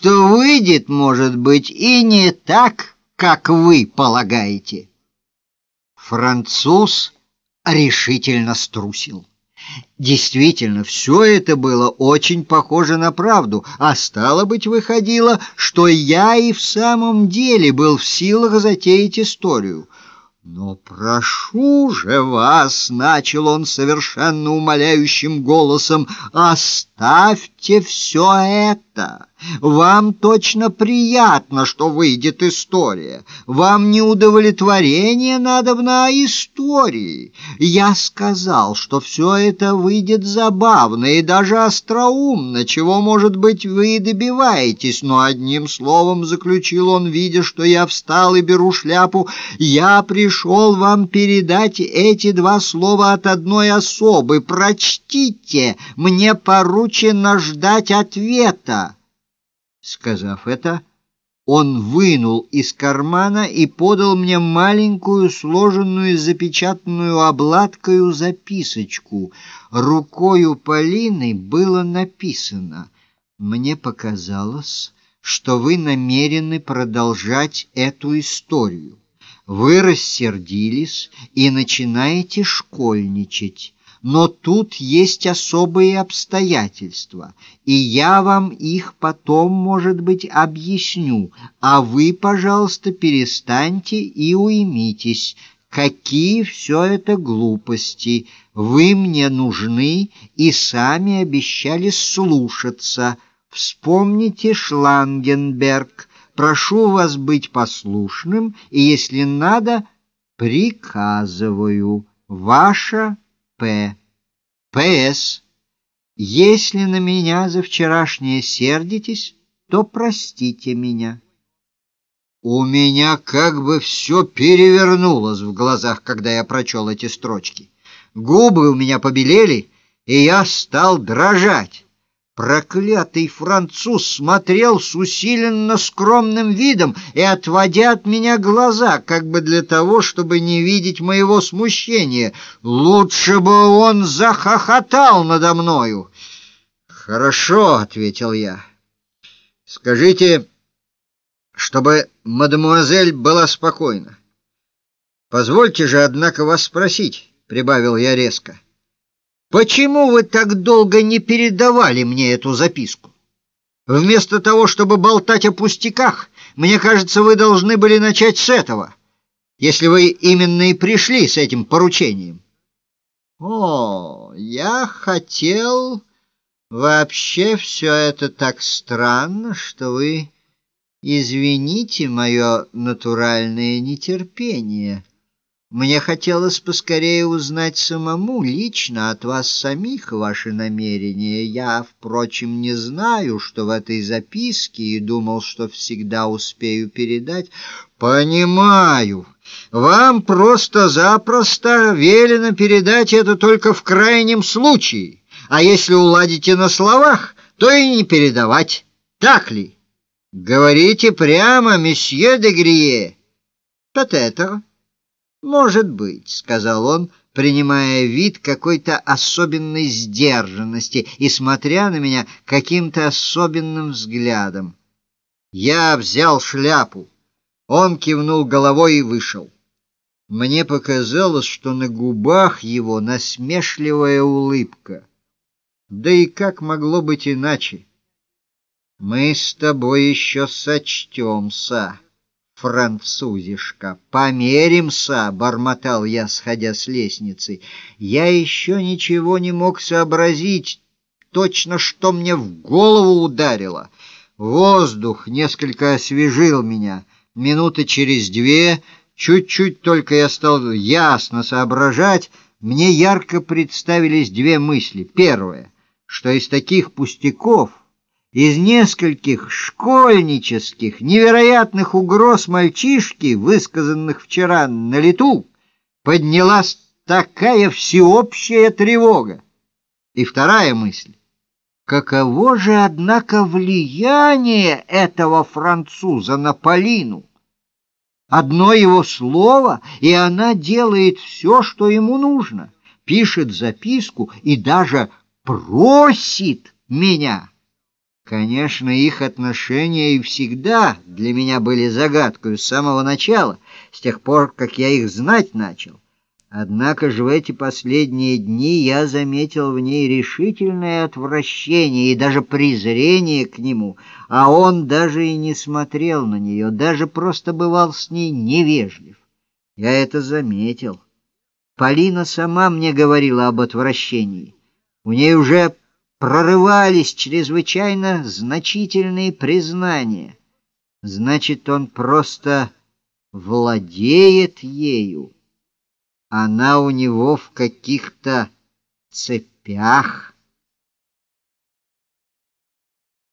что выйдет, может быть, и не так, как вы полагаете. Француз решительно струсил. Действительно, все это было очень похоже на правду, а стало быть, выходило, что я и в самом деле был в силах затеять историю. «Но прошу же вас», — начал он совершенно умоляющим голосом, — «оставьте все это». Вам точно приятно, что выйдет история. Вам не удовлетворение надобно, а истории. Я сказал, что все это выйдет забавно и даже остроумно, чего, может быть, вы и добиваетесь. Но одним словом заключил он, видя, что я встал и беру шляпу, я пришел вам передать эти два слова от одной особы. Прочтите, мне поручено ждать ответа. Сказав это, он вынул из кармана и подал мне маленькую, сложенную, запечатанную обладкою записочку. Рукою Полины было написано «Мне показалось, что вы намерены продолжать эту историю. Вы рассердились и начинаете школьничать» но тут есть особые обстоятельства, и я вам их потом, может быть, объясню, а вы, пожалуйста, перестаньте и уймитесь. Какие все это глупости! Вы мне нужны и сами обещали слушаться. Вспомните Шлангенберг. Прошу вас быть послушным, и, если надо, приказываю. Ваша П. П.С. Если на меня за вчерашнее сердитесь, то простите меня. У меня как бы все перевернулось в глазах, когда я прочел эти строчки. Губы у меня побелели, и я стал дрожать. Проклятый француз смотрел с усиленно скромным видом и отводя от меня глаза, как бы для того, чтобы не видеть моего смущения. Лучше бы он захохотал надо мною. «Хорошо», — ответил я. «Скажите, чтобы мадемуазель была спокойна. Позвольте же, однако, вас спросить», — прибавил я резко. Почему вы так долго не передавали мне эту записку? Вместо того, чтобы болтать о пустяках, мне кажется, вы должны были начать с этого, если вы именно и пришли с этим поручением. О, я хотел... Вообще все это так странно, что вы извините мое натуральное нетерпение». Мне хотелось поскорее узнать самому, лично от вас самих, ваши намерения. Я, впрочем, не знаю, что в этой записке, и думал, что всегда успею передать. Понимаю. Вам просто-запросто велено передать это только в крайнем случае. А если уладите на словах, то и не передавать. Так ли? Говорите прямо, месье де Грие. Peut-être. «Может быть», — сказал он, принимая вид какой-то особенной сдержанности и смотря на меня каким-то особенным взглядом. Я взял шляпу. Он кивнул головой и вышел. Мне показалось, что на губах его насмешливая улыбка. Да и как могло быть иначе? Мы с тобой еще сочтемся французишка. «Померимся!» — бормотал я, сходя с лестницы. Я еще ничего не мог сообразить, точно что мне в голову ударило. Воздух несколько освежил меня. Минуты через две, чуть-чуть только я стал ясно соображать, мне ярко представились две мысли. Первое, что из таких пустяков из нескольких школьнических невероятных угроз мальчишки, высказанных вчера на лету, поднялась такая всеобщая тревога. И вторая мысль. Каково же, однако, влияние этого француза на Полину? Одно его слово, и она делает все, что ему нужно, пишет записку и даже просит меня. Конечно, их отношения и всегда для меня были загадкой с самого начала, с тех пор, как я их знать начал. Однако же в эти последние дни я заметил в ней решительное отвращение и даже презрение к нему, а он даже и не смотрел на нее, даже просто бывал с ней невежлив. Я это заметил. Полина сама мне говорила об отвращении. У ней уже прорывались чрезвычайно значительные признания. Значит, он просто владеет ею. Она у него в каких-то цепях.